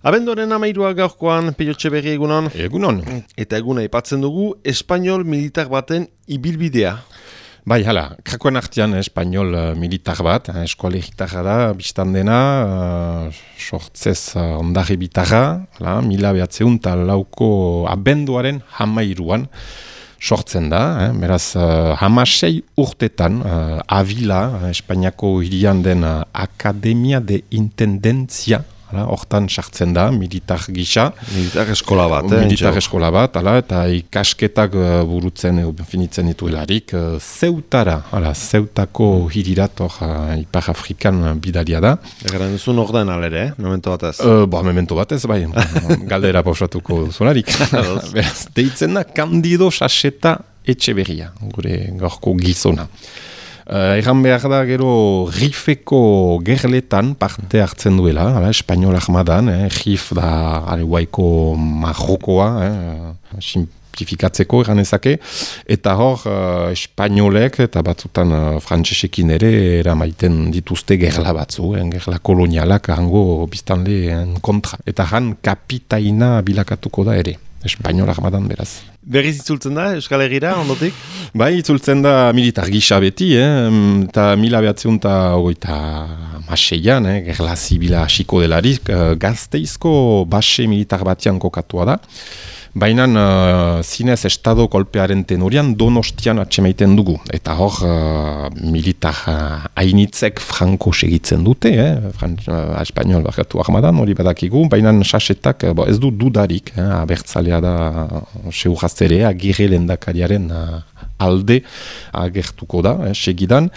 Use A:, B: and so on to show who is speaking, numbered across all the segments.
A: Abendoren amairua gaurkoan, peiotxe berri egunon.
B: Egunon.
A: Eta eguna ipatzen dugu, espanol militar baten ibilbidea.
B: Bai, hala, krakoen artian espanol uh, militar bat, eh, eskuale gitarra da, biztan dena, uh, sortzez uh, ondarri bitarra, hala, mila behatzeun eta lauko abenduaren hamairuan sortzen da, eh, beraz, uh, hamasei urtetan, uh, Avila, Espainiako hirian den uh, Akademia de Intendentzia, hortan sartzen da, militar gisa.
A: Militar eskola bat, eh?
B: Militar eskola bat, ala, eta ikasketak uh, burutzen, uh, finitzen dituelarik, uh, zeutara, ala, zeutako hirirat hor uh, Ipar Afrikan bidalia da.
A: Egeran duzun orden alere, eh? memento batez?
B: Uh, ba, memento batez, bai, galdera pausatuko zularik. Beraz, deitzen da, kandido saseta etxe berria, gure gaurko gizona. Uh, Egan behar da gero rifeko gerletan parte hartzen duela, ala, espainola ahmadan, eh, rif da arewaiko marrokoa, eh, simplifikatzeko egan ezake, eta hor uh, espainolek eta batzutan uh, frantsesekin ere eramaiten dituzte gerla batzu, eh, gerla kolonialak hango biztanle kontra. Eta han kapitaina bilakatuko da ere. Espainola jamadan beraz.
A: Berriz itzultzen da, Euskal Herriera, ondotik?
B: Bai, itzultzen da militar gisa beti, eh? eta mila behatzeun eta ogoita maseian, eh? gerla zibila asiko delarik, uh, gazteizko base militar batian kokatua da. Baina uh, zinez estado kolpearen tenorian donostian atxemaiten dugu. Eta hor uh, militar uh, hainitzek franko segitzen dute, eh? Fran, uh, espainiol bakatu ahmadan, hori badakigu, baina sasetak uh, ez du dudarik, eh? abertzalea da uh, seuraztere, agirre lendakariaren uh, alde agertuko da, eh, segidan,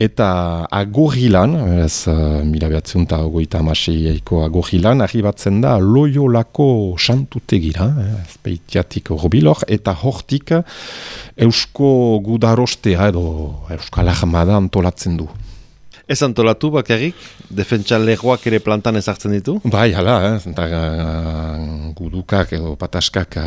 B: eta agorilan, ez uh, mila behatzen eta ogoita amaseiaiko agorilan, arribatzen da loiolako santutegira, eh, ezpeitiatik robilor, eta hortik eusko gudarostea edo euskal ahmada antolatzen du.
A: Ez antolatu bakarrik, defentsa legoak ere plantan ezartzen ditu?
B: Bai, hala, eh? eta uh, gudukak edo pataskak uh,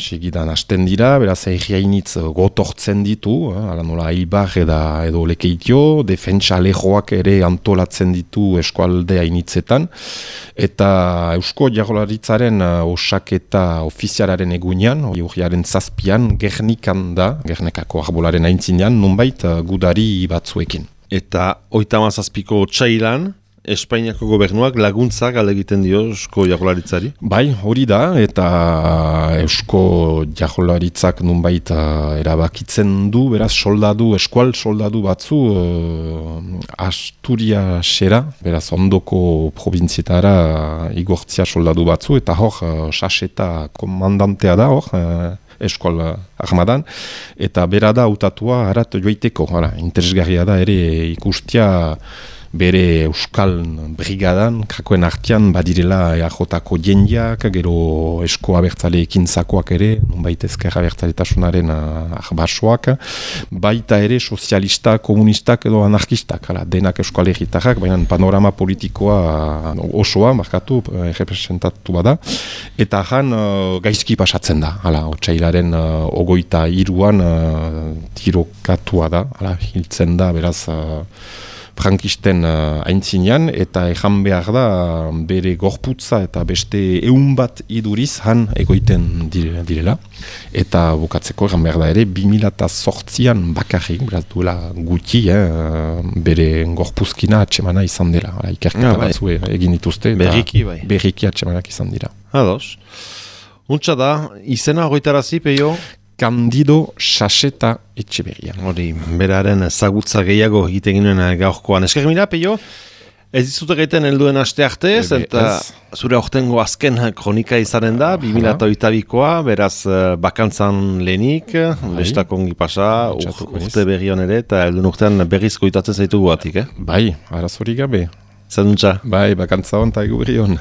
B: segidan hasten dira, beraz egiainitz gotortzen ditu, uh, ala nola aibar eda edo lekeitio, defentsa legoak ere antolatzen ditu eskualde hainitzetan, eta eusko jarolaritzaren uh, osaketa ofizialaren egunean, urriaren zazpian, gernikan da, gernikako arbolaren aintzinean, nunbait uh, gudari batzuekin.
A: Eta oita mazazpiko txailan, Espainiako gobernuak laguntzak egiten dio Eusko Jagolaritzari?
B: Bai, hori da, eta Eusko Jagolaritzak nunbait uh, erabakitzen du, beraz soldadu, eskual soldadu batzu uh, Asturia xera, beraz ondoko provintzietara uh, igortzia soldadu batzu, eta hor, uh, saseta komandantea da hor, uh, eskola ahmadan, eta bera da autatua harat joiteko, interesgarria da ere ikustia bere Euskal Brigadan, kakoen artian badirela eajotako jendiak, gero esko abertzale ekintzakoak ere, nunbait ezker abertzaletasunaren ahbasoak, baita ere sozialista, komunistak edo anarkistak, ala, denak Euskal Herritarrak, baina panorama politikoa osoa, markatu, eh, representatu bada, eta jan uh, gaizki pasatzen da, ala, otxailaren uh, ogoita iruan tirokatua da, ala, hiltzen da, beraz, uh, frankisten uh, aintzinean, eta ejan behar da bere gorputza eta beste eun bat iduriz han egoiten direla. Eta bukatzeko egan behar da ere, 2008an bakarrik, beraz duela guti, eh, bere gorpuzkina atxemana izan dela. Ikerketa ah, bai. batzu egin dituzte.
A: Berriki bai.
B: Berriki atxemanak izan dira.
A: Ados. Untsa da, izena goitarazi, peio?
B: Candido Saseta Etxeberria.
A: Hori, beraren zagutza gehiago egiten ginen gaurkoan. Esker mira, peio, ez dizute gaiten helduen aste arte, eta zure ortengo azken kronika izanen da, 2008koa, beraz eh, bakantzan lehenik, bai. bestak ongi pasa, urte berri ere, eta helduen urtean berriz goitatzen zaitu guatik, eh?
B: Bai, arazori gabe.
A: Zaduntza.
B: Bai, bakantza hon, eta egu berri hon.